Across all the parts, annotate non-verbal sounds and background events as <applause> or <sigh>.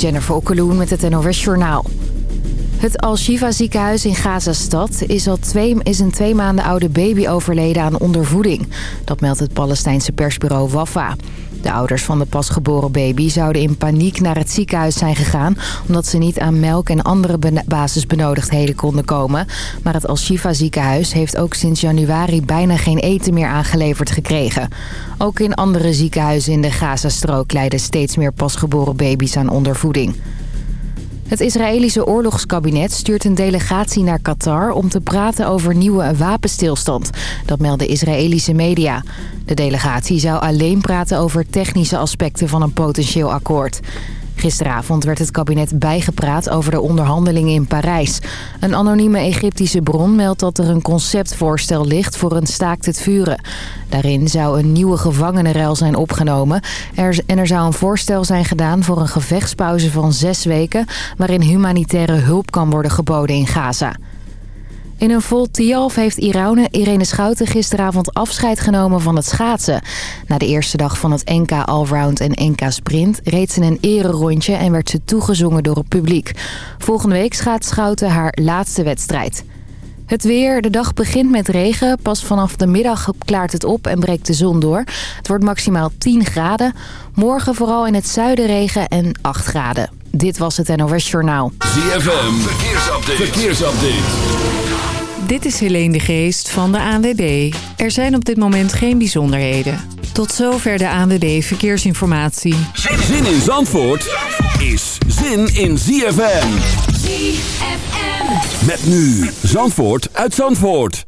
Jennifer Okkeloen met het NOS Journaal. Het Al-Shifa ziekenhuis in Gazastad is, al twee, is een twee maanden oude baby overleden aan ondervoeding. Dat meldt het Palestijnse persbureau Wafa. De ouders van de pasgeboren baby zouden in paniek naar het ziekenhuis zijn gegaan... omdat ze niet aan melk en andere basisbenodigdheden konden komen. Maar het Al-Shifa ziekenhuis heeft ook sinds januari bijna geen eten meer aangeleverd gekregen. Ook in andere ziekenhuizen in de Gazastrook lijden steeds meer pasgeboren baby's aan ondervoeding. Het Israëlische oorlogskabinet stuurt een delegatie naar Qatar om te praten over nieuwe wapenstilstand. Dat melden Israëlische media. De delegatie zou alleen praten over technische aspecten van een potentieel akkoord. Gisteravond werd het kabinet bijgepraat over de onderhandelingen in Parijs. Een anonieme Egyptische bron meldt dat er een conceptvoorstel ligt voor een staakt het vuren. Daarin zou een nieuwe gevangenenruil zijn opgenomen. Er, en er zou een voorstel zijn gedaan voor een gevechtspauze van zes weken... waarin humanitaire hulp kan worden geboden in Gaza. In een vol Tialf heeft Irene, Irene Schouten gisteravond afscheid genomen van het schaatsen. Na de eerste dag van het NK Allround en NK Sprint reed ze een ererondje en werd ze toegezongen door het publiek. Volgende week schaats Schouten haar laatste wedstrijd. Het weer, de dag begint met regen. Pas vanaf de middag klaart het op en breekt de zon door. Het wordt maximaal 10 graden. Morgen vooral in het zuiden regen en 8 graden. Dit was het NOS Journaal. ZFM, verkeersupdate. verkeersupdate. Dit is Helene de Geest van de ANWB. Er zijn op dit moment geen bijzonderheden. Tot zover de ANWB Verkeersinformatie. Zin in Zandvoort is zin in ZFM. ZFM. Met nu Zandvoort uit Zandvoort.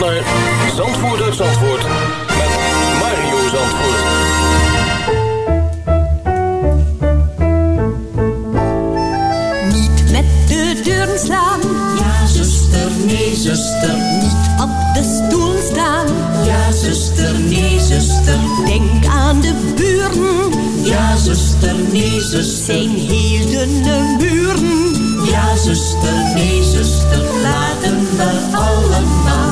naar Zandvoort uit Zandvoort met Mario Zandvoort. Niet met de deuren slaan. Ja, zuster, nee, zuster. Niet op de stoel staan. Ja, zuster, nee, zuster. Denk aan de buren. Ja, zuster, nee, zuster. Zijn heel dunne muren. Ja, zuster, nee, zuster. Laten we allemaal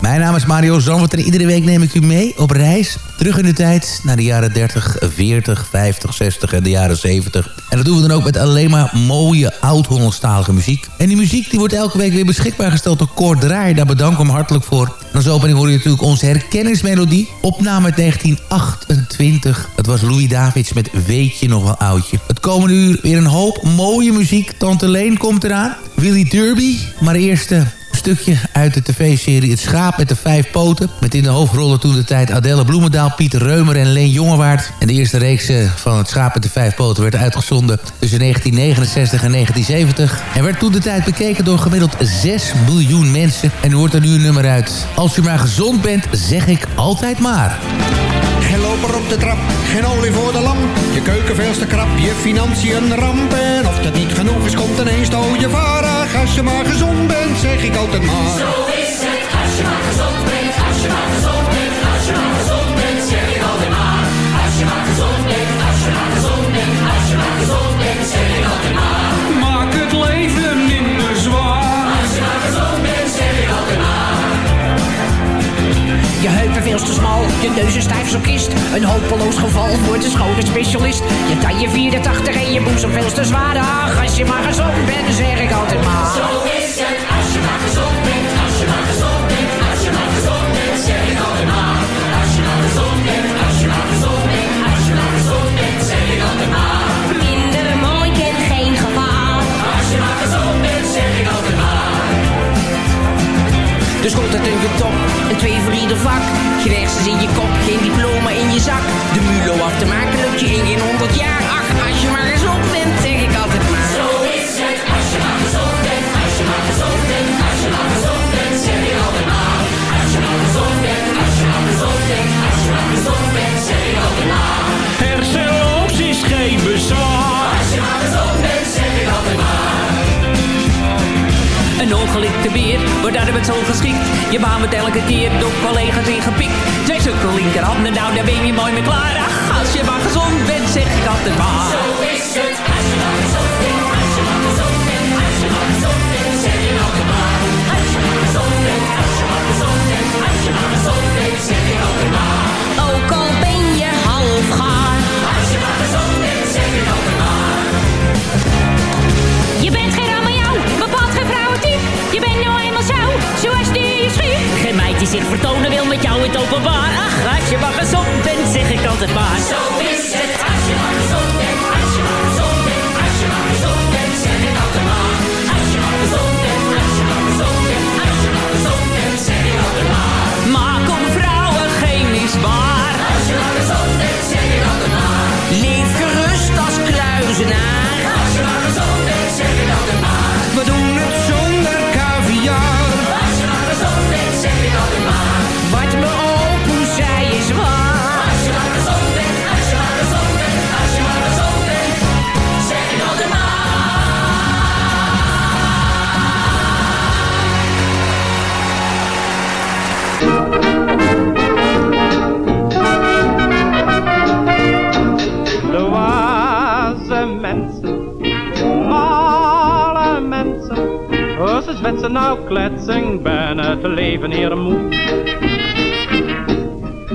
Mijn naam is Mario Zandvoort en iedere week neem ik u mee op reis. Terug in de tijd naar de jaren 30, 40, 50, 60 en de jaren 70. En dat doen we dan ook met alleen maar mooie oud-Hollandstalige muziek. En die muziek die wordt elke week weer beschikbaar gesteld door Kort Draai. Daar bedank ik hem hartelijk voor. En als opening hoor je natuurlijk onze herkenningsmelodie. Opname uit 1928. Het was Louis Davids met Weet je nog wel oudje. Het komende uur weer een hoop mooie muziek. Tante Leen komt eraan. Willy Derby. Maar eerst... Uh, stukje uit de tv-serie Het Schaap met de Vijf Poten. Met in de hoofdrollen toen de tijd Adelle Bloemendaal, Pieter Reumer en Leen Jongewaard. En de eerste reeks eh, van Het Schaap met de Vijf Poten werd uitgezonden tussen 1969 en 1970. En werd toen de tijd bekeken door gemiddeld 6 miljoen mensen. En hoort er nu een nummer uit. Als u maar gezond bent, zeg ik altijd maar. Geen loper op de trap, geen olie voor de lamp. Je keuken veel te krap, je financiën ramp. En of dat niet genoeg is, komt ineens de je varig. Als je maar gezond bent, zeg ik altijd maar. Zo is het, als je maar gezond bent, als je maar gezond bent, als je maar veel te smal, je neus is stijf zo kist. Een hopeloos geval voor de schone specialist. Je taille 84 en je boezem veel te zwaar. Ach, als je maar gezond bent, zeg ik altijd maar. Zo is het, Dus komt het een top, een twee voor ieder vak. Geen hersens in je kop, geen diploma in je zak. De mulo af te maken lukt je in geen honderd jaar. Ach, als je maar gezond bent, zeg ik altijd maar. Zo is het, als je maar gezond bent, als je maar gezond bent, als je maar gezond bent, zeg ik altijd maar. Als je maar gezond bent, als je maar gezond bent, als je maar gezond bent, zeg ik altijd maar. Hersenloos is geen bezwaar. Als je maar gezond bent, zeg ik altijd maar. Een ongelikte beer, wordt daar met zo geschikt. Je baan wordt elke keer door collega's ingepikt. Twee stukken linkerhanden, nou daar ben je mooi mee klaar. Ach, als je maar gezond bent, zeg ik altijd maar. Zo is het, zich vertonen wil met jou in het openbaar. Ach, als je maar gezond bent, zeg ik altijd maar. Zo is ze zwetsen nou kletsen, ben het leven hier moe.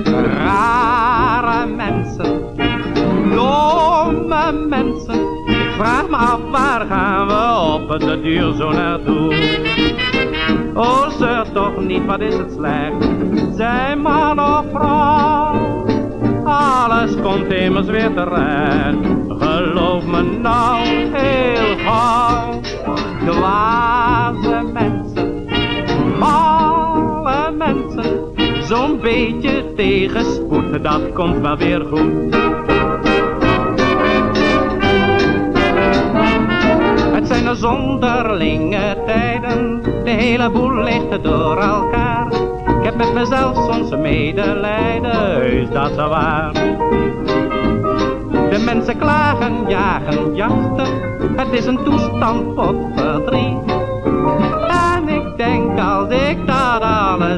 Rare mensen, domme mensen. Ik vraag me af, waar gaan we op de duur zo naartoe? Oh, zeur toch niet, wat is het slecht? Zijn man of vrouw? Alles komt immers weer terecht. Geloof me nou heel gauw. Dwaze Zo'n beetje tegenspoed, dat komt wel weer goed. Het zijn er zonderlinge tijden, de hele boel ligt door elkaar. Ik heb met mezelf soms medelijden, is dat zo waar. De mensen klagen, jagen, jachten, het is een toestand tot verdriet.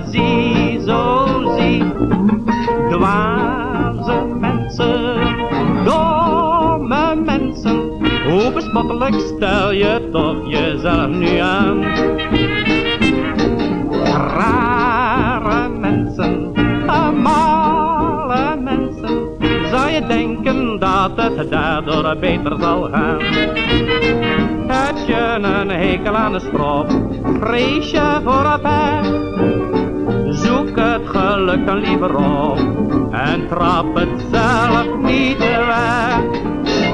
Zie, zo zie, dwaze mensen, domme mensen, hoe stel je toch jezelf nu aan. Rare mensen, malle mensen, zou je denken dat het daardoor beter zal gaan. Heb je een hekel aan de strop, vrees je voor het pijn. Zoek het geluk dan liever op en trap het zelf niet weg.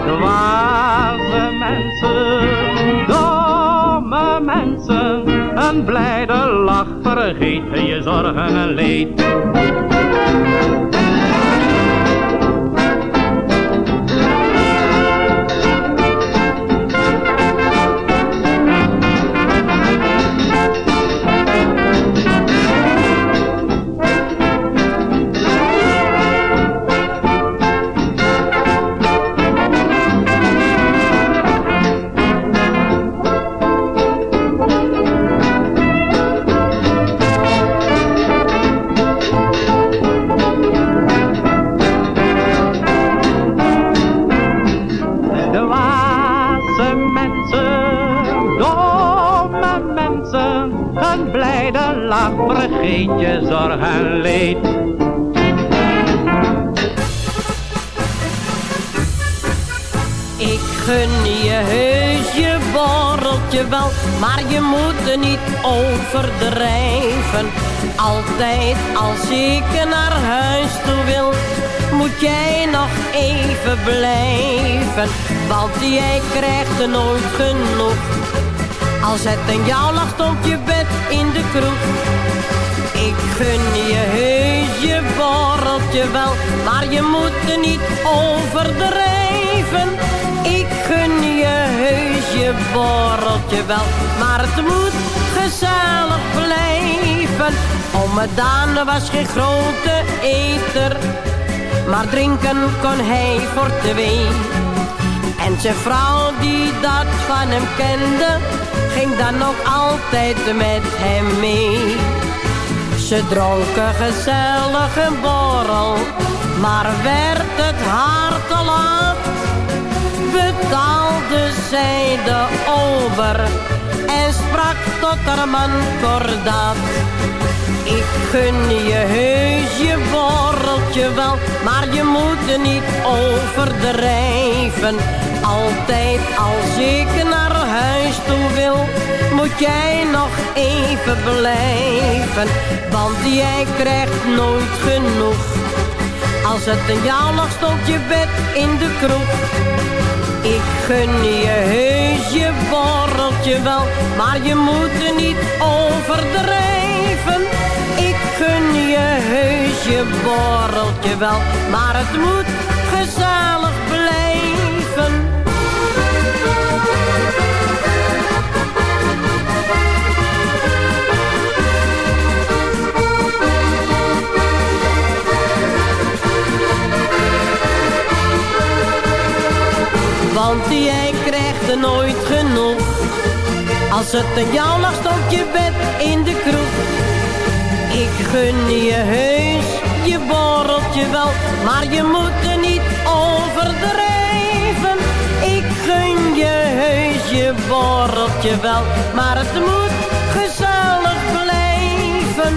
Dwaze mensen, domme mensen, een blijde lach vergeet je zorgen en leed. Mensen, domme mensen, een blijde lach vergeet je zorg en leed. Ik gun je heus je borreltje wel, maar je moet er niet overdrijven. Altijd als ik naar huis toe wil, moet jij nog even blijven. Want jij krijgt er nooit genoeg. Als het aan jou lag op je bed in de kroeg. Ik gun je heus je borreltje wel, maar je moet er niet overdrijven. Ik gun je heus je borreltje wel, maar het moet gezellig blijven. Ome Daan was geen grote eter, maar drinken kon hij voor twee. En zijn vrouw die dat van hem kende, ging dan ook altijd met hem mee. Ze dronken gezellig een borrel, maar werd het haar te. Betaalde zij de ober en sprak tot haar man kordaat. Ik gun je heus je borreltje wel, maar je moet er niet overdrijven. Altijd als ik naar huis toe wil, moet jij nog even blijven. Want jij krijgt nooit genoeg. Als het aan jou lag stond je bed in de kroeg. Ik gun je heus je borreltje wel, maar je moet er niet overdrijven. Ik gun je heus je borreltje wel, maar het moet gezellig nooit genoeg. Als het aan jou lag stond je bed in de kroeg. Ik gun je heus je borreltje wel, maar je moet er niet overdrijven. Ik gun je heus je borreltje wel, maar het moet gezellig blijven.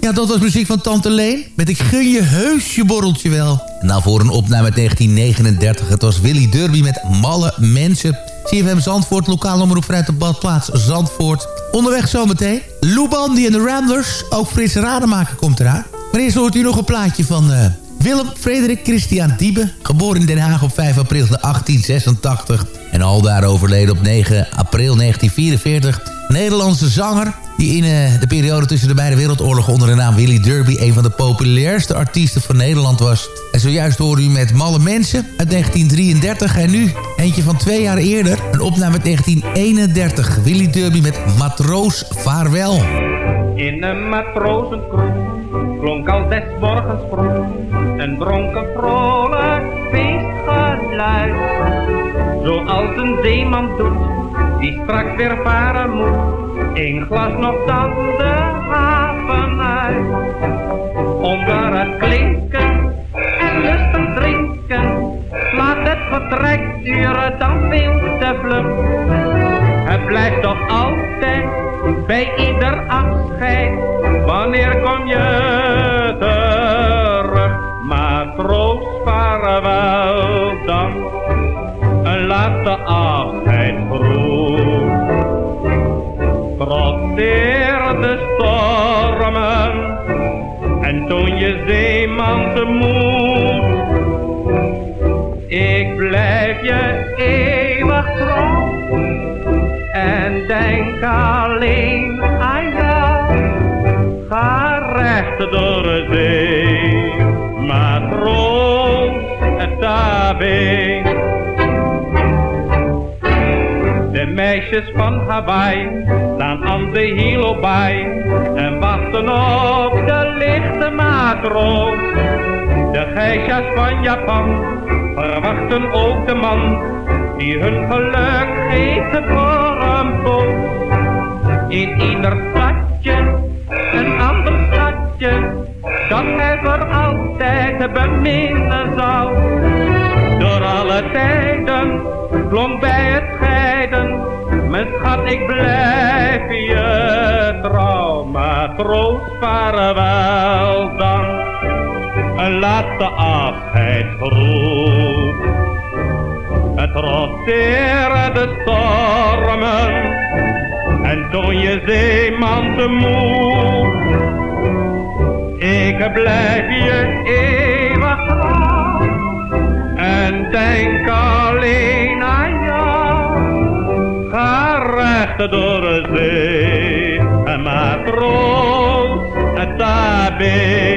Ja, dat was muziek van Tante Leen. Met Ik gun je heus je borreltje wel. En nou voor een opname uit 1939. Het was Willy Derby met Malle Mensen. CFM Zandvoort, lokaal omroep vanuit de badplaats Zandvoort. Onderweg zometeen. Lou Bandy en de Ramblers. Ook Frits Rademaker komt eraan. Maar eerst hoort u nog een plaatje van uh, Willem Frederik Christian Diebe. Geboren in Den Haag op 5 april 1886. En al daar overleden op 9 april 1944. Nederlandse zanger die in uh, de periode tussen de beide wereldoorlogen onder de naam Willy Derby... een van de populairste artiesten van Nederland was. En zojuist hoorde u met Malle Mensen uit 1933 en nu eentje van twee jaar eerder... een opname uit 1931. Willy Derby met Matroos Vaarwel. In een matrozenkroeg klonk al des morgens vroeg... een dronken vrolijk feestgeluid. Zoals een zeeman doet, die straks weer varen moet Eén glas nog dan de haven uit. Onder het klinken en lustig drinken. Laat het vertrek duren dan veel te vlug. Het blijft toch altijd bij ieder afscheid. Wanneer kom je terug? Matroos, vaarwel dan. Een laatste afscheid trotseer de stormen en toon je zeeman temoed. Ik blijf je eeuwig trouw en denk alleen aan jou. Ga recht door de zee, matroos, daar meisjes van Hawaii staan aan de hilo bij en wachten op de lichte matroos. De geisha's van Japan verwachten ook de man die hun geluk geeft voor een poos. In ieder stadje, een ander stadje, dat hij voor altijd beminnen zal. Door alle tijden klonk bij het mijn schat ik blijf je trouw, matroos vaarwel dan. Een laatste afscheid groet. Het trotseer de stormen en toon je zeeman temoed. Ik blijf je eeuwig trouw en denk alleen door zee, een matroos, het tabing.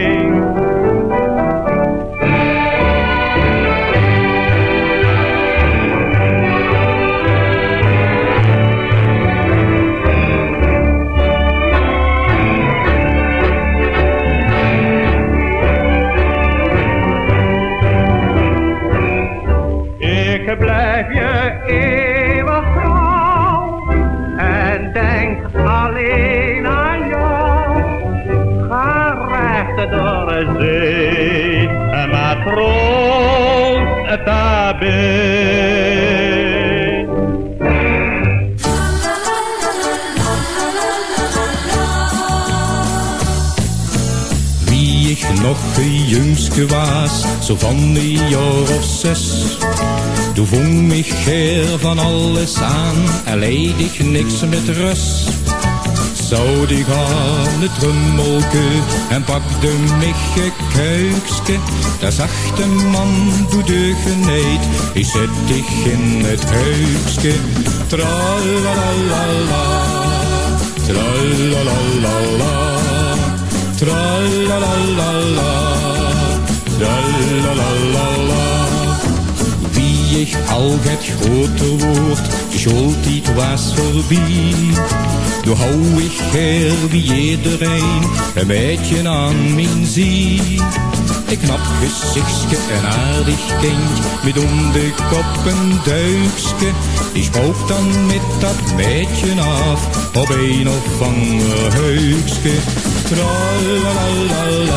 Zo van een jaar of zes. Mich her van alles aan ik niks met rust. Zou die gaan het rummelke en pakte mich een kuikske. Daar zag de man doe de geneid, ik zet dich in het huikske. Tralalala, tralalala. Tralalala, Wie ik al het groter wordt, schuld dit was voorbij. Door hou ik her wie iedereen een beetje aan mijn zie. Een knap gezichtje, een aardig kind, met om de kop een duikske. Die spook dan met dat meidje af, op een of ander heukske. Tralalala,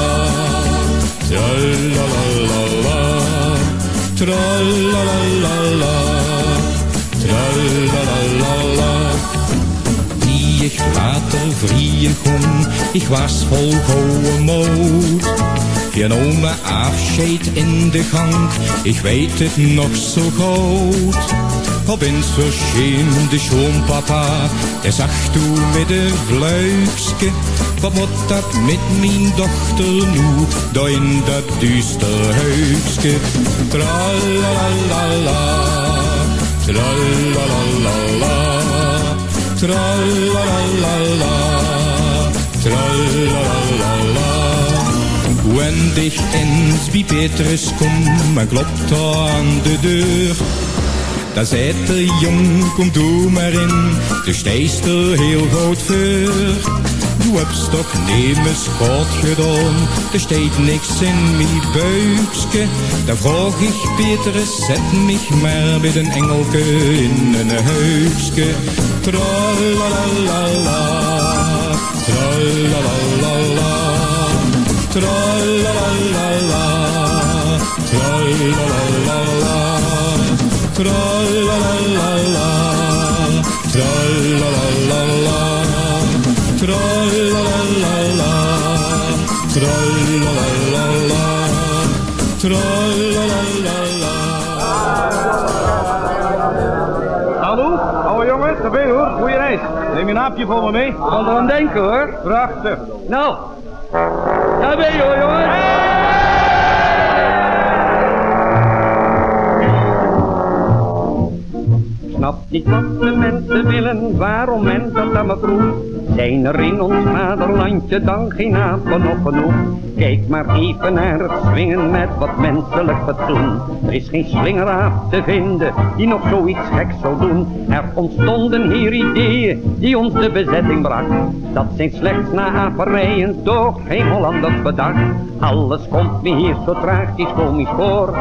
tralalala, tralalala, tralalala. Wie ik licht water vrieën kon. Ik was vol gouden moed. Je nam afscheid in de gang, ik weet het nog zo goed. Op eens verscheen de schoonpapa, hij zag toen met een vluikske. Wat moet dat met mijn dochter nu, daar in dat duister huisje? Tralalala, tralalala, tralalala, tralalala. Wanneer ik eens bij Petrus kom, en klopt aan de deur. Dan zei de jong, kom doe maar in, de stijst er heel goed voor. Du hebt toch nemen schot gedaan, er steekt niks in mijn buikske. Dan vroeg ik Petrus, zet mich maar met een engelke in een huisje. Tralalala, tralalala. Tra-la-la-la-la, tra-la-la-la-la, Hallo, oude jongen, daar ben je hoor. Goeie reis. Neem je een aapje voor me mee? Kan er aan denken hoor. Prachtig. Nou, daar ben je hoor jongen. Niet wat de mensen willen, waarom men dat aan me vroeg. Zijn er in ons vaderlandje dan geen apen nog genoeg? Kijk maar even naar het swingen met wat menselijk fatsoen. Er is geen slingeraap te vinden die nog zoiets geks zou doen. Er ontstonden hier ideeën die ons de bezetting brak. Dat zijn slechts na aperijen toch geen Hollanders bedacht. Alles komt me hier zo tragisch komisch voor.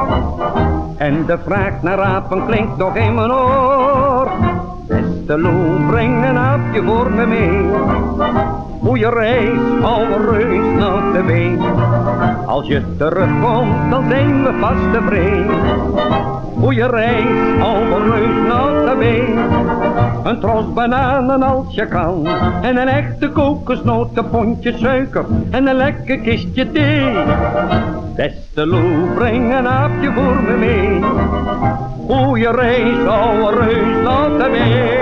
En de vraag naar apen klinkt nog in mijn oor. Beste Lou, breng een aapje voor me mee. Goeie reis, oude reus naar de been. Als je terugkomt, dan zijn we vast tevreden. Goeie reis, oude reus naar de been. Een tros bananen als je kan. En een echte kokosnoot, een pondje suiker. En een lekker kistje thee. Beste Lou, breng een aapje voor me mee. Goeie reis, oude reus, laat hem mee.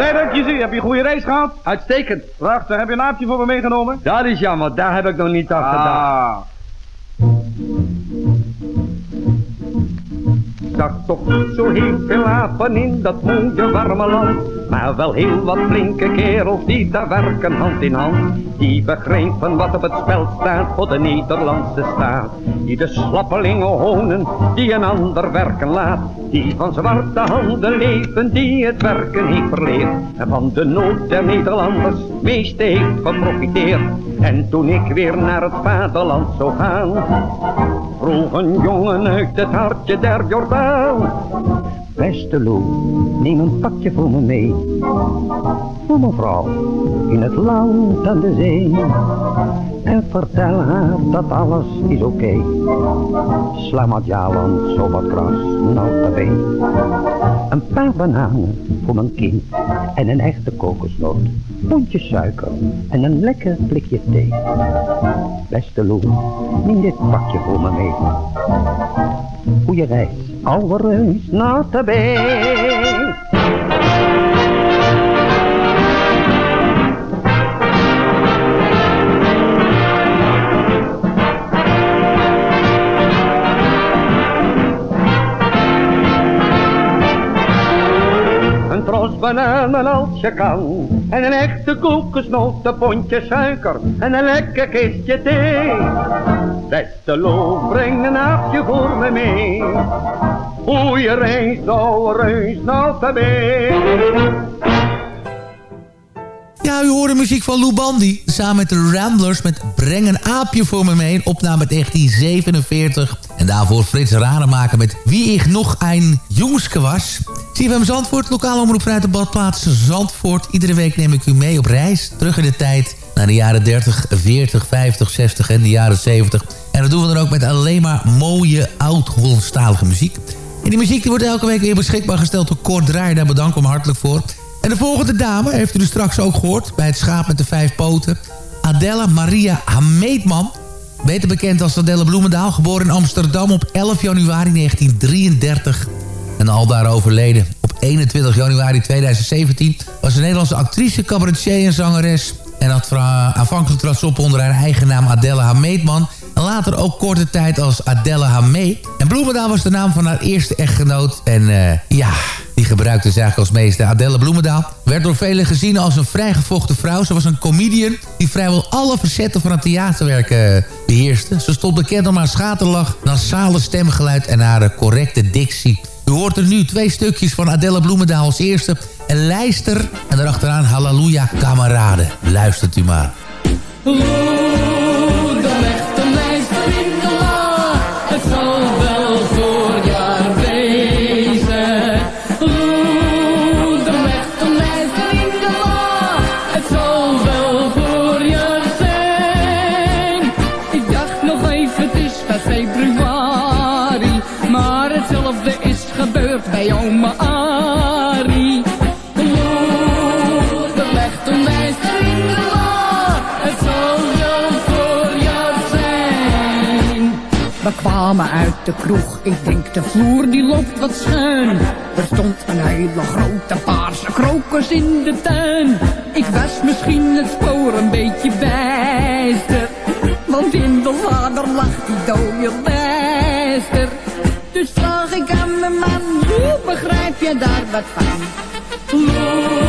Blij dat ik je zie. Heb je een goede reis gehad? Uitstekend. Prachtig. Heb je een aapje voor me meegenomen? Dat is jammer, daar heb ik nog niet aan gedacht. Zag toch zo heel veel apen in dat mooie warme land. Maar wel heel wat flinke kerels die daar werken hand in hand. Die begrijpen wat op het spel staat voor de Nederlandse staat. Die de slappelingen honen, die een ander werken laat. Die van zwarte handen leven, die het werken heeft verleerd. En van de nood der Nederlanders meeste heeft geprofiteerd. En toen ik weer naar het vaderland zou gaan, vroeg een jongen uit het hartje der Jordaan. Beste Lou, neem een pakje voor me mee. Voor mevrouw, in het land aan de zee. En vertel haar dat alles is oké. Okay. Slamat Jaland, zo wat gras, notabé. Een paar bananen voor mijn kind. En een echte kokosnoot. Pondje suiker en een lekker blikje thee. Beste Lou, neem dit pakje voor me mee. Goeie reis, reus, notabé. Een tros bananen als je kan. En een echte kokosnoot, een pondje suiker. En een lekker kistje thee. Beste loof, breng een aapje voor me mee. Goeie reis, ouwe reus, notabé. Ja, u hoorde muziek van Lou Bandy. Samen met de Ramblers met Breng een aapje voor me mee. Opname uit 1947. En daarvoor Frits Rademaker met Wie ik nog een jongske was. CFM Zandvoort, lokale omroep de badplaats Zandvoort. Iedere week neem ik u mee op reis. Terug in de tijd naar de jaren 30, 40, 50, 60 en de jaren 70. En dat doen we dan ook met alleen maar mooie oud-Hollandstalige muziek. En die muziek die wordt elke week weer beschikbaar gesteld door Kort Draaier. Daar bedank ik hem hartelijk voor. En de volgende dame heeft u dus straks ook gehoord... bij het schaap met de vijf poten. Adela Maria Hameetman. Beter bekend als Adela Bloemendaal. Geboren in Amsterdam op 11 januari 1933. En al daar overleden. Op 21 januari 2017 was een Nederlandse actrice, cabaretier en zangeres. En had aanvankelijk ze op onder haar eigen naam Adela Hameetman. En later ook korte tijd als Adela Hamee. En Bloemendaal was de naam van haar eerste echtgenoot. En uh, ja, die gebruikte ze eigenlijk als meeste. Adelle Bloemendaal werd door velen gezien als een vrijgevochten vrouw. Ze was een comedian die vrijwel alle facetten van het theaterwerk uh, beheerste. Ze stond bekend om haar schaterlach, nasale stemgeluid en haar correcte dictie. U hoort er nu twee stukjes van Adelle Bloemendaal als eerste. Een lijster en daarachteraan Halleluja Kameraden. Luistert u maar. De kroeg, ik denk de vloer die loopt wat schuin. Er stond een hele grote paarse krokus in de tuin. Ik was misschien het spoor een beetje bijster. Want in de lader lag die dode bijster. Dus vraag ik aan mijn man, hoe begrijp je daar wat van?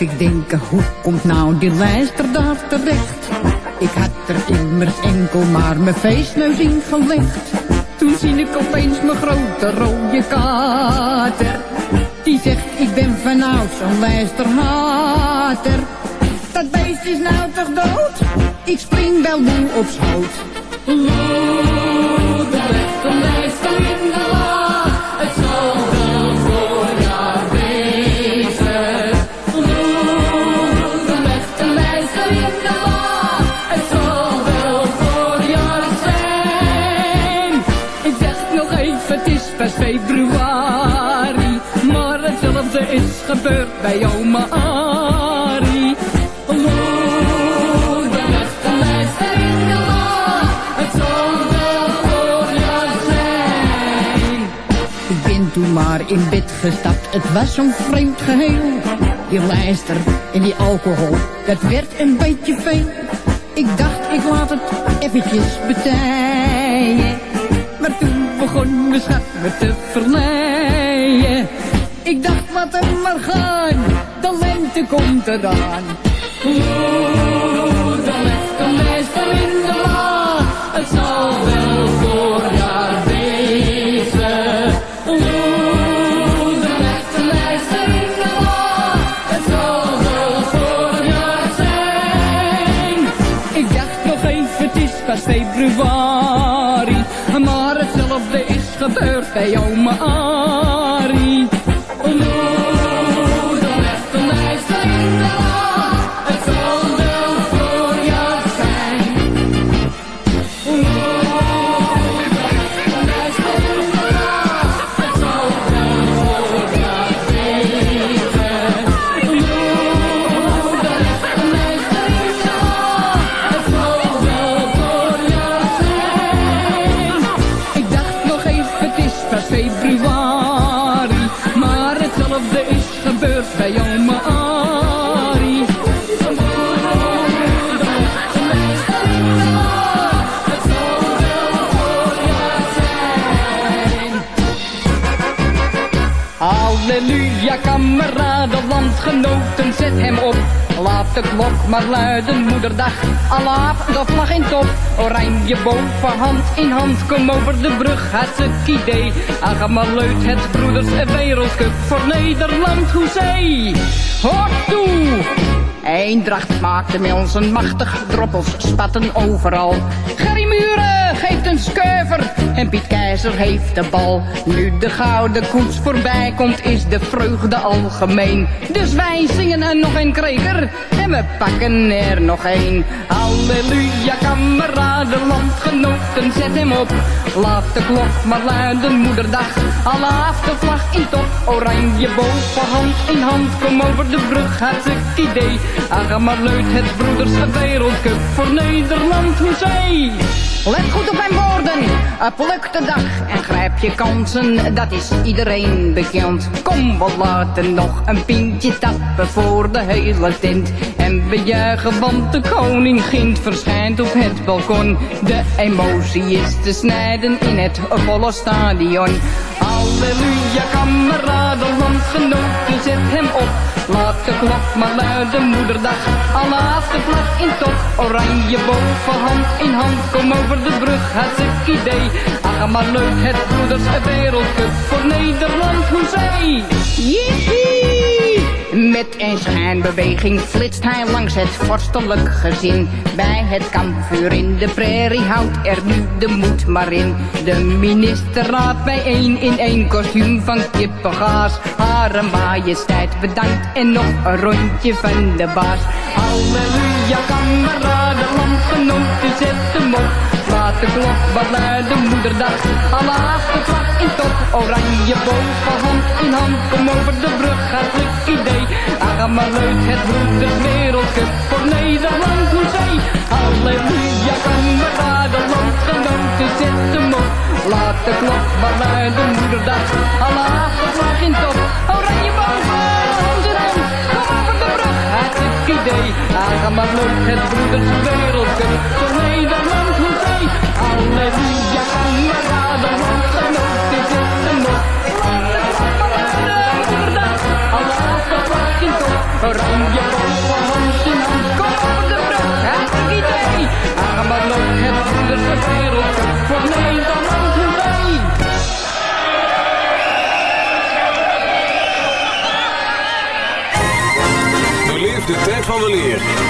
Ik denken, hoe komt nou die lijster daar terecht? Ik had er immers enkel maar mijn feestneus in gelegd. Toen zie ik opeens mijn grote rode kater. Die zegt, ik ben vanouds zo'n lijsterhater. Dat beest is nou toch dood? Ik spring wel moe op schoot. Oeh, zal wel voorjaar zijn. Ik ben toen maar in bed gestapt, het was zo'n vreemd geheel. Die lijster en die alcohol, dat werd een beetje veel. Ik dacht, ik laat het eventjes betijen. Maar toen begon mijn schat me te verleiden. Ik dacht, laat hem maar gaan, de lente komt eraan. Oeh, de lente lijster in de la, het zal wel voorjaar wezen. Oeh, de lente lijster in de la, het zal wel voorjaar zijn. Ik dacht nog even, het is pas februari, maar hetzelfde is gebeurd bij oma Arie. Klok maar luiden, moederdag. Alaaf, de vlag in top. Oranje boven, hand in hand. Kom over de brug, hartstikke idee. Maar leuk, het broeders wereldcup voor Nederland. Hoezee! Hoort toe! Eendracht maakte met ons een machtig droppels spatten overal. Gerry Muren geeft een skeuver en Piet Keizer heeft de bal. Nu de gouden koets voorbij komt is de vreugde algemeen. Dus wij zingen er nog een kreker en we pakken er nog een. Halleluja kameraden, landgenoten, zet hem op. Laat de klok maar luiden, moederdag. Alaaf de vlag in top, oranje boven, hand in hand. Kom over de brug, hartstikke idee. Ach, maar leuk, het broeders wereldcup voor Nederland, hoezee. Let goed op mijn woorden, pluk de dag en grijp je kansen, dat is iedereen bekend. Kom, we laten nog een pintje tappen voor de hele tent. En we juichen, want de koningin verschijnt op het balkon. De emotie is te snijden in het volle stadion. Halleluja, kameraden, landgenoten, zet hem op. Laat de klok maar luiden, moederdag. Alaaf de vlag in top, oranje boven, hand in hand. Kom over de brug, hartstikke idee. Ach, maar leuk, het broeders wereldcup voor Nederland, hoezee. Jippie! Met een schijnbeweging flitst hij langs het vorstelijk gezin. Bij het kampvuur in de prairie houdt er nu de moed maar in. De minister raadt bijeen in één kostuum van kippengaas. Hare majesteit bedankt en nog een rondje van de baas. Halleluja kameraden, landgenoten, zet hem op. Laat de klok wat luiden, moederdag. Alaaf de vlag in top, oranje boven, hand in hand. Kom over de brug, hartelijk idee. Ach, maar leuk, het broeders wereldcup voor Nederland, hoezee. Halleluja, kameraden, landgenoten, zet hem op. Laat de klok wat luiden, moederdag. Alaaf de vlag in top, oranje hand in hand. De maar het in hand, kom over de brug, hartelijk idee. Ach, maar leuk, het broeders wereldcup voor Nederland, Beleef de van weleer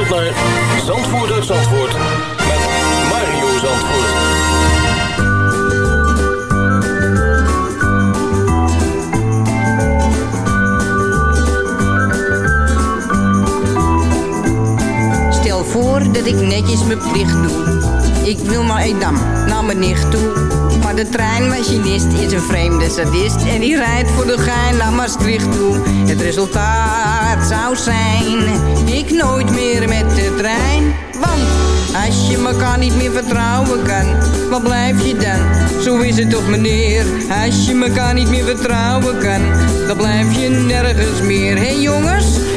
naar Zandvoort uit Zandvoort met Mario Zandvoort. Stel voor dat ik netjes mijn plicht doe. Ik wil naar Edam, naar mijn nicht toe. Maar de treinmachinist is een vreemde sadist. En die rijdt voor de gein naar Maastricht toe. Het resultaat zou zijn, ik nooit meer met de trein. Want als je elkaar niet meer vertrouwen kan, wat blijf je dan? Zo is het toch meneer, als je elkaar niet meer vertrouwen kan, dan blijf je nergens meer. Hé jongens?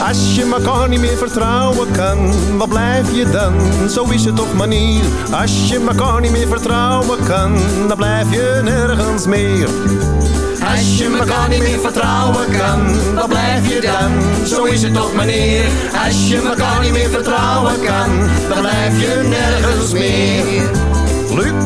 Als je elkaar niet meer vertrouwen kan, wat blijf je dan? Zo is het toch manier. Als je elkaar niet meer vertrouwen kan, dan blijf je nergens meer. Als je elkaar niet meer vertrouwen kan, waar blijf je dan? Zo is het toch meneer. Als je elkaar niet meer vertrouwen kan, dan blijf je nergens meer. Luc?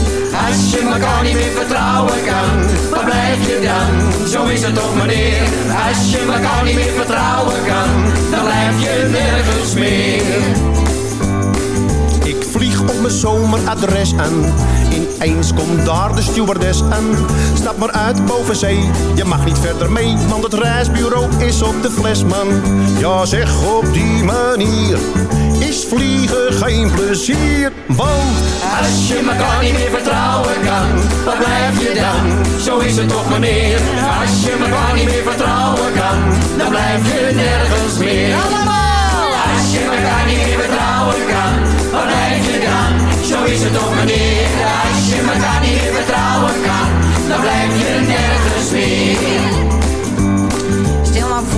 Als je elkaar niet meer vertrouwen kan, waar blijf je dan? Zo is het toch meneer. Als je elkaar niet meer vertrouwen kan, dan blijf je nergens meer. Ik vlieg op mijn zomeradres aan. Ineens komt daar de stewardess aan. Stap maar uit boven zee, je mag niet verder mee. Want het reisbureau is op de fles, man. Ja zeg, op die manier is vliegen geen plezier. Want Als je elkaar niet meer vertrouwen kan, waar blijf je dan? Zo is het toch meneer. Als je elkaar niet meer vertrouwen kan, dan blijf je nergens meer. Allemaal! Als je elkaar niet meer vertrouwen kan, waar blijf je dan? Zo is het toch meneer. Als je elkaar niet meer vertrouwen kan, dan blijf je nergens meer.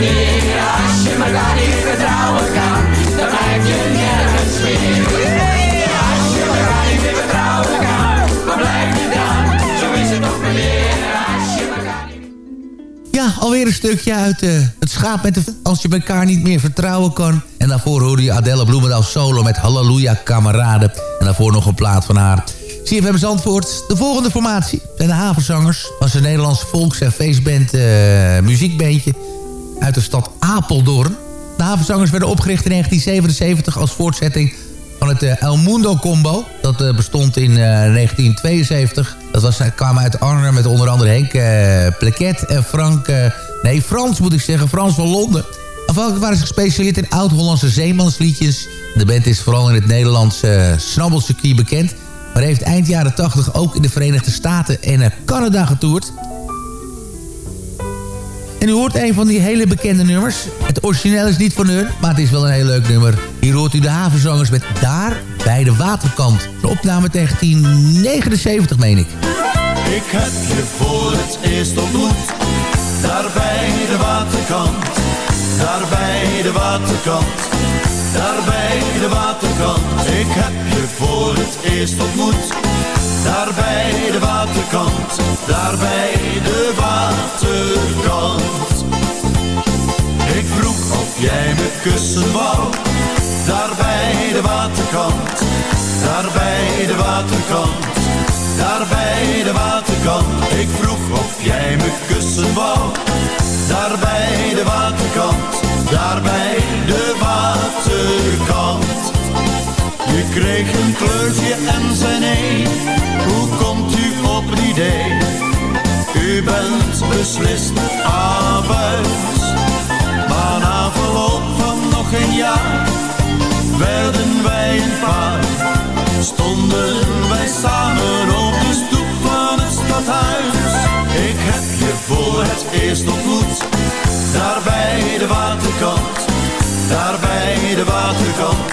Meneer. Als je elkaar niet meer vertrouwen kan, dan blijf je nergens meer. Als je elkaar niet meer vertrouwen kan, waar blijf je dan? Zo is het toch meneer. Als Ja, alweer een stukje uit eh, het schaap met de... Als je elkaar niet meer vertrouwen kan. En daarvoor hoorde je Adelle Bloemendaal solo met Halleluja Kameraden. En daarvoor nog een plaat van haar. CFM Zandvoort. De volgende formatie zijn de Havenzangers. was een Nederlandse volks- en feestband, eh, muziekbandje uit de stad Apeldoorn. De Havenzangers werden opgericht in 1977 als voortzetting van het eh, El Mundo Combo. Dat eh, bestond in eh, 1972. Dat was, kwamen uit Arnhem met onder andere Henk uh, Pleket en Frank... eh, nee, Frans moet ik zeggen, Frans van Londen. Afhankelijk waren ze gespecialiseerd in oud-Hollandse zeemansliedjes. De band is vooral in het Nederlandse uh, bekend... maar heeft eind jaren 80 ook in de Verenigde Staten en Canada getoerd... En u hoort een van die hele bekende nummers. Het origineel is niet van hun, maar het is wel een heel leuk nummer. Hier hoort u de havenzangers met Daar bij de waterkant. Een opname 1979, meen ik. Ik heb je voor het eerst ontmoet, daar bij de waterkant. Daar bij de waterkant, daar bij de waterkant. Ik heb je voor het eerst ontmoet, daar bij de waterkant. Daar bij de waterkant. Ik vroeg of jij me kussen wou, daar bij de waterkant. Daar bij de waterkant. Daar bij de waterkant, ik vroeg of jij me kussen wou. Daar bij de waterkant, daar bij de waterkant. Je kreeg een kleurtje en zei nee, hoe komt u op het idee? U bent beslist abuis, maar na verloop van nog een jaar werden wij een paar. Stonden wij samen op de stoep van het stadhuis. Ik heb je voor het eerst ontmoet, daar bij de waterkant. Daar bij de waterkant,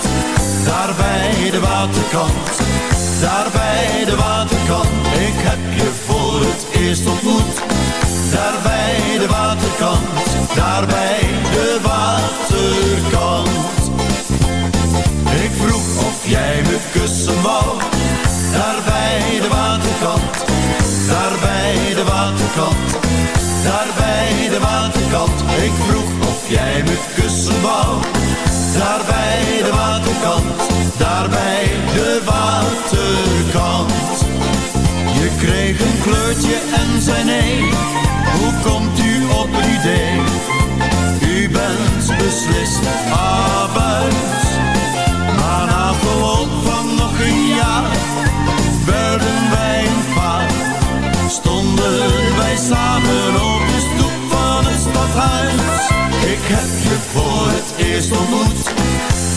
ik heb je voor het eerst ontmoet, daar bij de waterkant, daar bij de waterkant. Ik vroeg of jij me kussen wou, daar bij de waterkant, daar bij de waterkant, daar bij de waterkant. Ik vroeg of jij me kussen wou, daar bij de waterkant, daar bij de waterkant. Je kreeg een kleurtje en zei nee, hoe komt u op het idee? U bent beslist abuis. Maar na verloop van nog een jaar werden wij een paar. Stonden wij samen op de stoep van het stadhuis. Ik heb je voor het eerst ontmoet,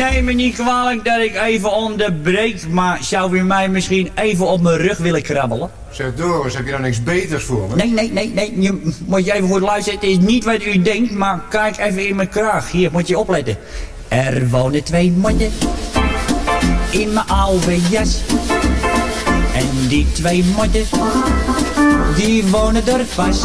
Neem me niet kwalijk dat ik even onderbreek, maar zou u mij misschien even op mijn rug willen krabbelen? Zeg Doris, heb je daar niks beters voor me? Nee, nee, nee, nee, je, moet je even goed luisteren, het is niet wat u denkt, maar kijk even in mijn kraag, hier moet je opletten. Er wonen twee mannen in mijn oude jas. En die twee mannen, die wonen er pas.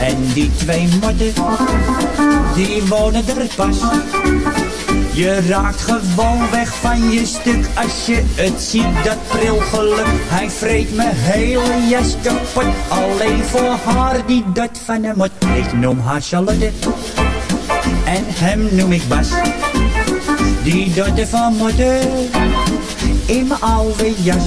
En die twee motten, die wonen er pas. Je raakt gewoon weg van je stuk als je het ziet, dat prilgeluk. Hij vreet mijn hele jas kapot, alleen voor haar die dat van hem mot. Ik noem haar Charlotte, en hem noem ik Bas. Die dotte van motten, in mijn oude jas.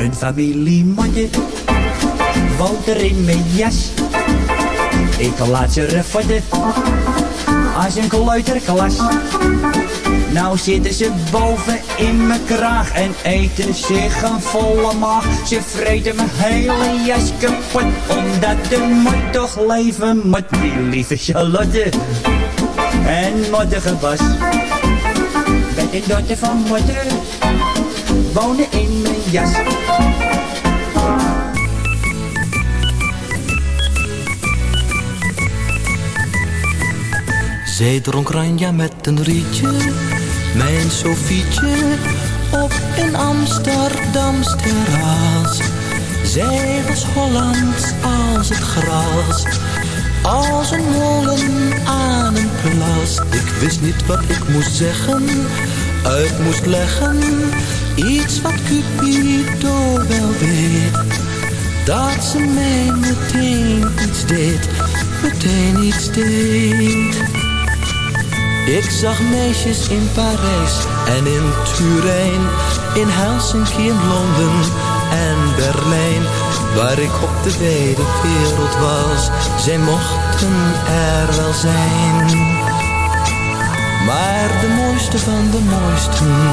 Een familiemotte woont er in mijn jas. Ik laat ze refotten als een kleuterklas. Nou zitten ze boven in mijn kraag en eten zich een volle maag. Ze vreten mijn hele jas kapot, omdat de mot toch leven moet. Die lieve Charlotte en mottige Bas. Met een dochter van moeder wonen in mijn jas. Zij dronk ranja met een rietje, mijn Sofietje, op een Amsterdams terras. Zij was Hollands als het gras, als een molen aan een plas. Ik wist niet wat ik moest zeggen, uit moest leggen, iets wat Cupido wel weet. dat ze mij meteen iets deed, meteen iets deed. Ik zag meisjes in Parijs en in Turijn, in Helsinki en Londen en Berlijn. Waar ik op de wijde wereld was, zij mochten er wel zijn. Maar de mooiste van de mooisten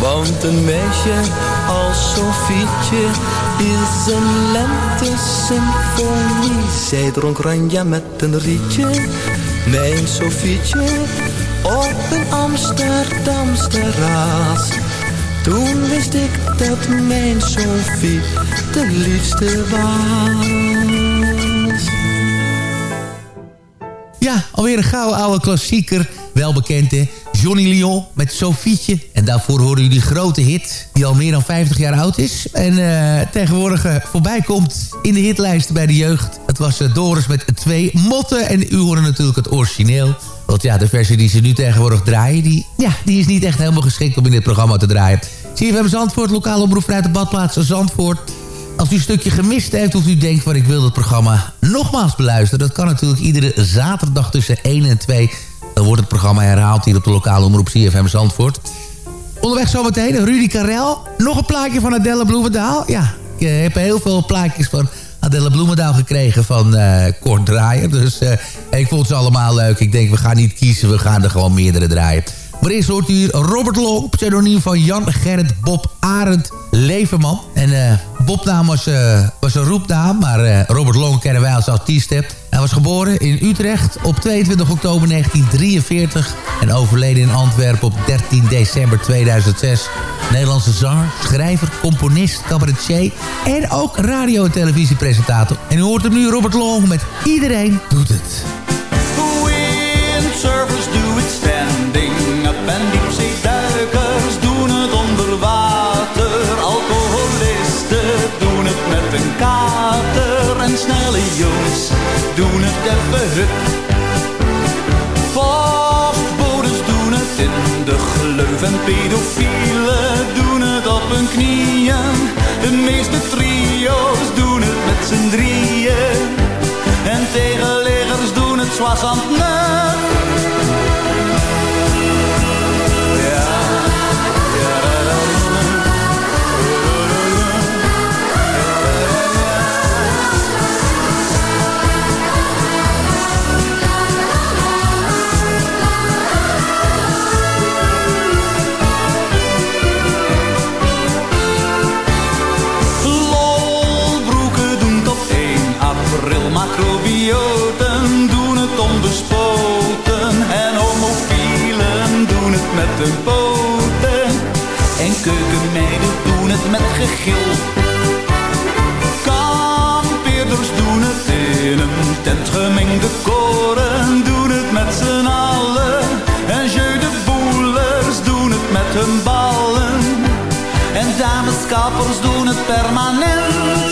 Want een meisje als Sofietje is een lente-symfonie. Zij dronk ranja met een rietje, mijn Sofietje, op een Amsterdams terras. Toen wist ik dat mijn Sofie de liefste was. Ja, alweer een gouden oude klassieker. Wel bekend hè. Johnny Lyon met Sofietje. En daarvoor horen jullie grote hit die al meer dan 50 jaar oud is. En uh, tegenwoordig uh, voorbij komt in de hitlijsten bij de jeugd. Het was uh, Doris met twee motten. En u hoorde natuurlijk het origineel. Want ja, de versie die ze nu tegenwoordig draaien... die, ja, die is niet echt helemaal geschikt om in dit programma te draaien. CFM Zandvoort, lokale omroep vanuit de badplaats Zandvoort. Als u een stukje gemist heeft of u denkt... van ik wil het programma nogmaals beluisteren... dat kan natuurlijk iedere zaterdag tussen 1 en 2... Dan wordt het programma herhaald hier op de lokale omroep CFM Zandvoort. Onderweg zometeen Rudy Karel. Nog een plaatje van Adelle Bloemendaal. Ja, ik uh, heb heel veel plaatjes van Adelle Bloemendaal gekregen van uh, Kort Draaier. Dus uh, ik vond ze allemaal leuk. Ik denk, we gaan niet kiezen, we gaan er gewoon meerdere draaien. Maar eerst hoort u hier Robert Long, pseudoniem van Jan Gerrit Bob Arend Leverman. En Bobnaam was, was een roepnaam, maar Robert Long kennen wij als artiest. Hij was geboren in Utrecht op 22 oktober 1943 en overleden in Antwerpen op 13 december 2006. Nederlandse zanger, schrijver, componist, cabaretier en ook radio- en televisiepresentator. En u hoort hem nu Robert Long met Iedereen doet het. Windsurfers en pedofielen doen het op hun knieën. De meeste trio's doen het met z'n drieën. En tegenleggers doen het zwassend net. Poten en keukenmeiden doen het met gegil. Kampeerders doen het in een tent gemengde koren, doen het met z'n allen en jeu de doen het met hun ballen en dameskappers doen het permanent.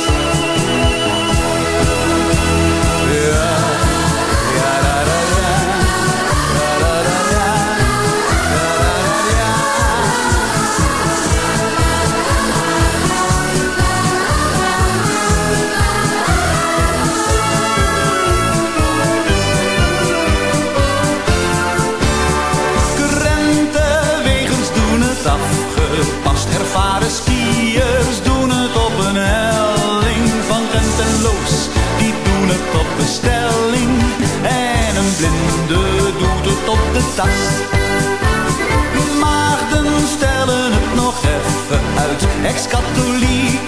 Ex-katholieken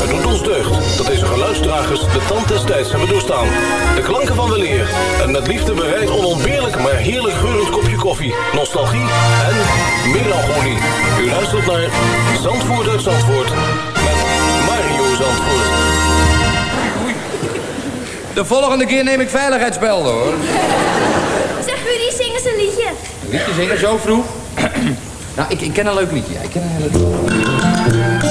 Het doet ons deugd dat deze geluidsdragers de tand des tijds hebben doorstaan. De klanken van weleer en met liefde bereid onontbeerlijk maar heerlijk geurend kopje koffie, nostalgie en melancholie. U luistert naar Zandvoort uit Zandvoort met Mario Zandvoort. De volgende keer neem ik veiligheidsbelden, hoor. Zeg, Rudy, zing eens een liedje. Een liedje zingen zo vroeg? <clears throat> nou, ik, ik ken een leuk liedje. Ik ken een heel leuk Er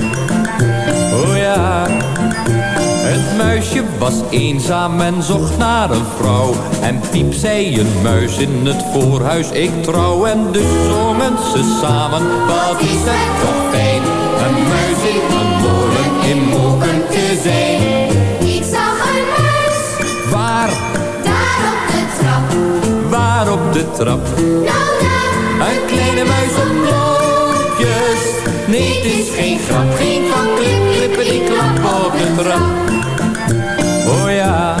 Oh ja, het muisje was eenzaam en zocht naar een vrouw. En piep zei een muis in het voorhuis, ik trouw. En dus zongen ze samen, wat is het toch fijn. Een muis in een molen in Moken te zijn. Ik zag een muis. Waar, Daar op de trap. waar op de trap? Nou daar. Een kleine muis op klompjes. Nee, het is geen grap, geen van op de trap. Oh ja.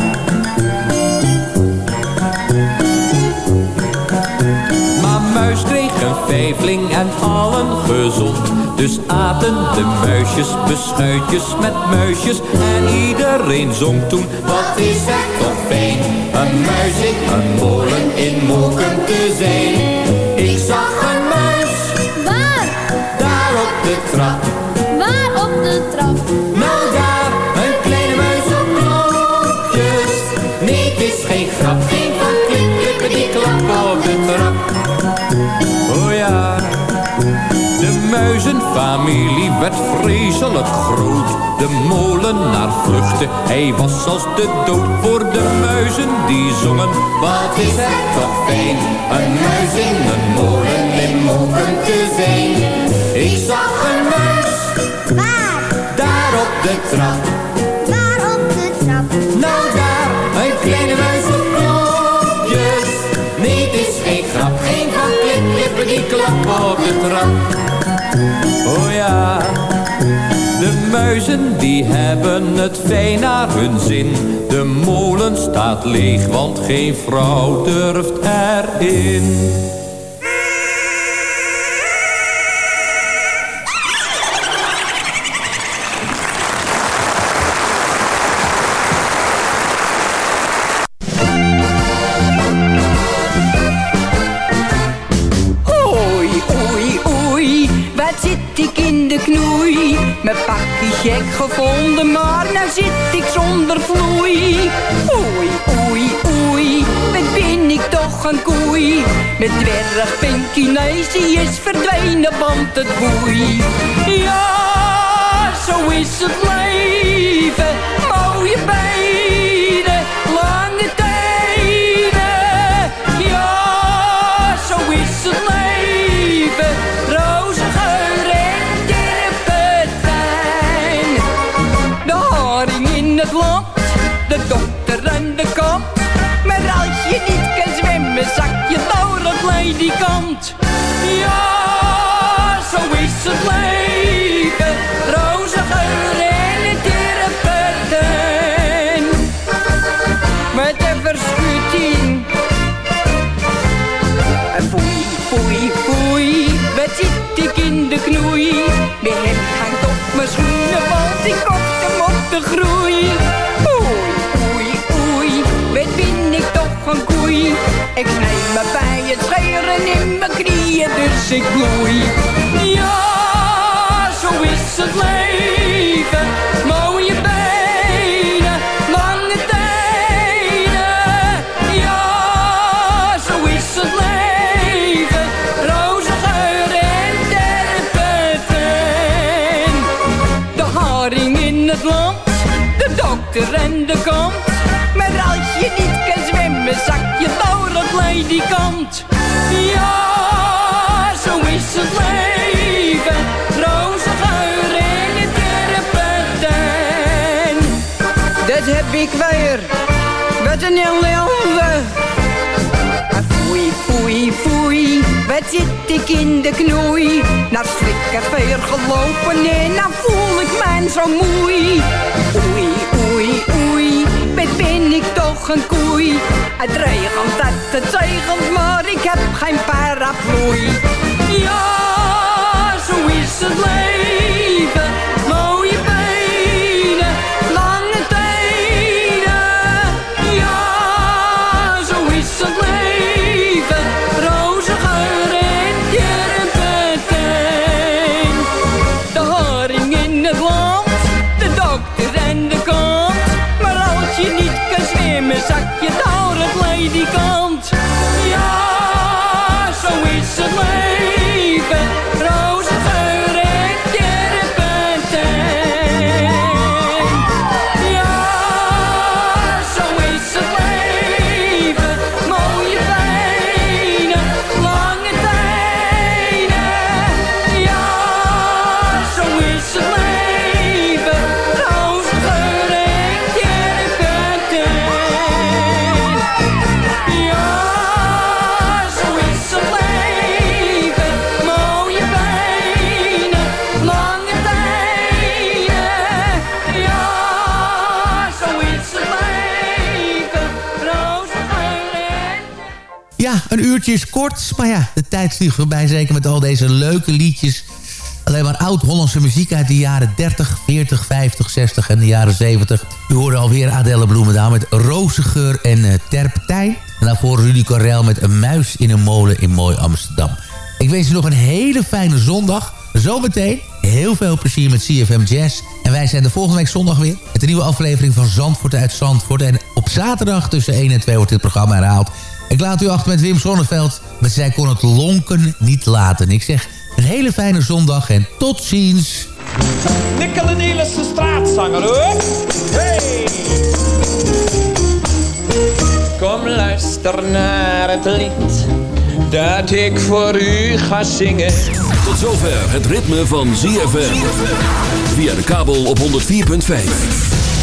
Maar muis kreeg een vijfling en allen gezond. Dus aten de muisjes beschuitjes met muisjes. En iedereen zong toen, wat is het toch fijn. Een muis in een molen in Moken te zijn. Ik zag een muis, Waar? daar op de trap. Waar op de trap? De molenaar vluchtte, hij was als de dood voor de muizen die zongen. Wat is het toch fijn, een muis in een molen in Moken te zijn. Ik zag een muis, Waar? daar op de trap. Waar op de trap? Nou daar, een kleine muis op knopjes. Nee, het is geen grap, geen van klip, klippen die klap op de trap. Oh ja, de muizen die hebben het fijn naar hun zin. De molen staat leeg, want geen vrouw durft erin. Gek gevonden, maar nou zit ik zonder vloei. Oei, oei, oei, wat ben ik toch een koei? Mijn dwerg Pinky is verdwenen, want het boei. Ja, zo is het leven, mooie dokter en de kant. Ik snij me bij het scheren in mijn knieën, dus ik bloei. Ja, zo is het leven. Het ledikant. Ja, zo is het leven. Roze geur en terpetten. Dat heb ik weer. Wat een ellende. Foei, foei, foei, wat zit ik in de knoei? Naar strikcafé gelopen en dan voel ik mij zo moei. Oei, oei, oei, een koei? Het regent, dat het zegent, maar ik heb geen paraplu. Ja, zo is het leven. Een uurtje is kort, maar ja, de tijd vliegt voorbij. Zeker met al deze leuke liedjes. Alleen maar oud-Hollandse muziek uit de jaren 30, 40, 50, 60 en de jaren 70. U hoorde alweer Adelle Bloemendaal met Rozengeur en uh, Terpentijn. En daarvoor Rudy Karel met Een muis in een molen in mooi Amsterdam. Ik wens u nog een hele fijne zondag. Zometeen heel veel plezier met CFM Jazz. En wij zijn de volgende week zondag weer... met een nieuwe aflevering van Zandvoort uit Zandvoort. En op zaterdag tussen 1 en 2 wordt dit programma herhaald. Ik laat u achter met Wim Sonneveld. Met zij kon het lonken niet laten. Ik zeg een hele fijne zondag en tot ziens. Nikkele Nielsen straatzanger hoor. Hey! Kom luister naar het lied dat ik voor u ga zingen. Tot zover het ritme van ZFM. Via de kabel op 104.5.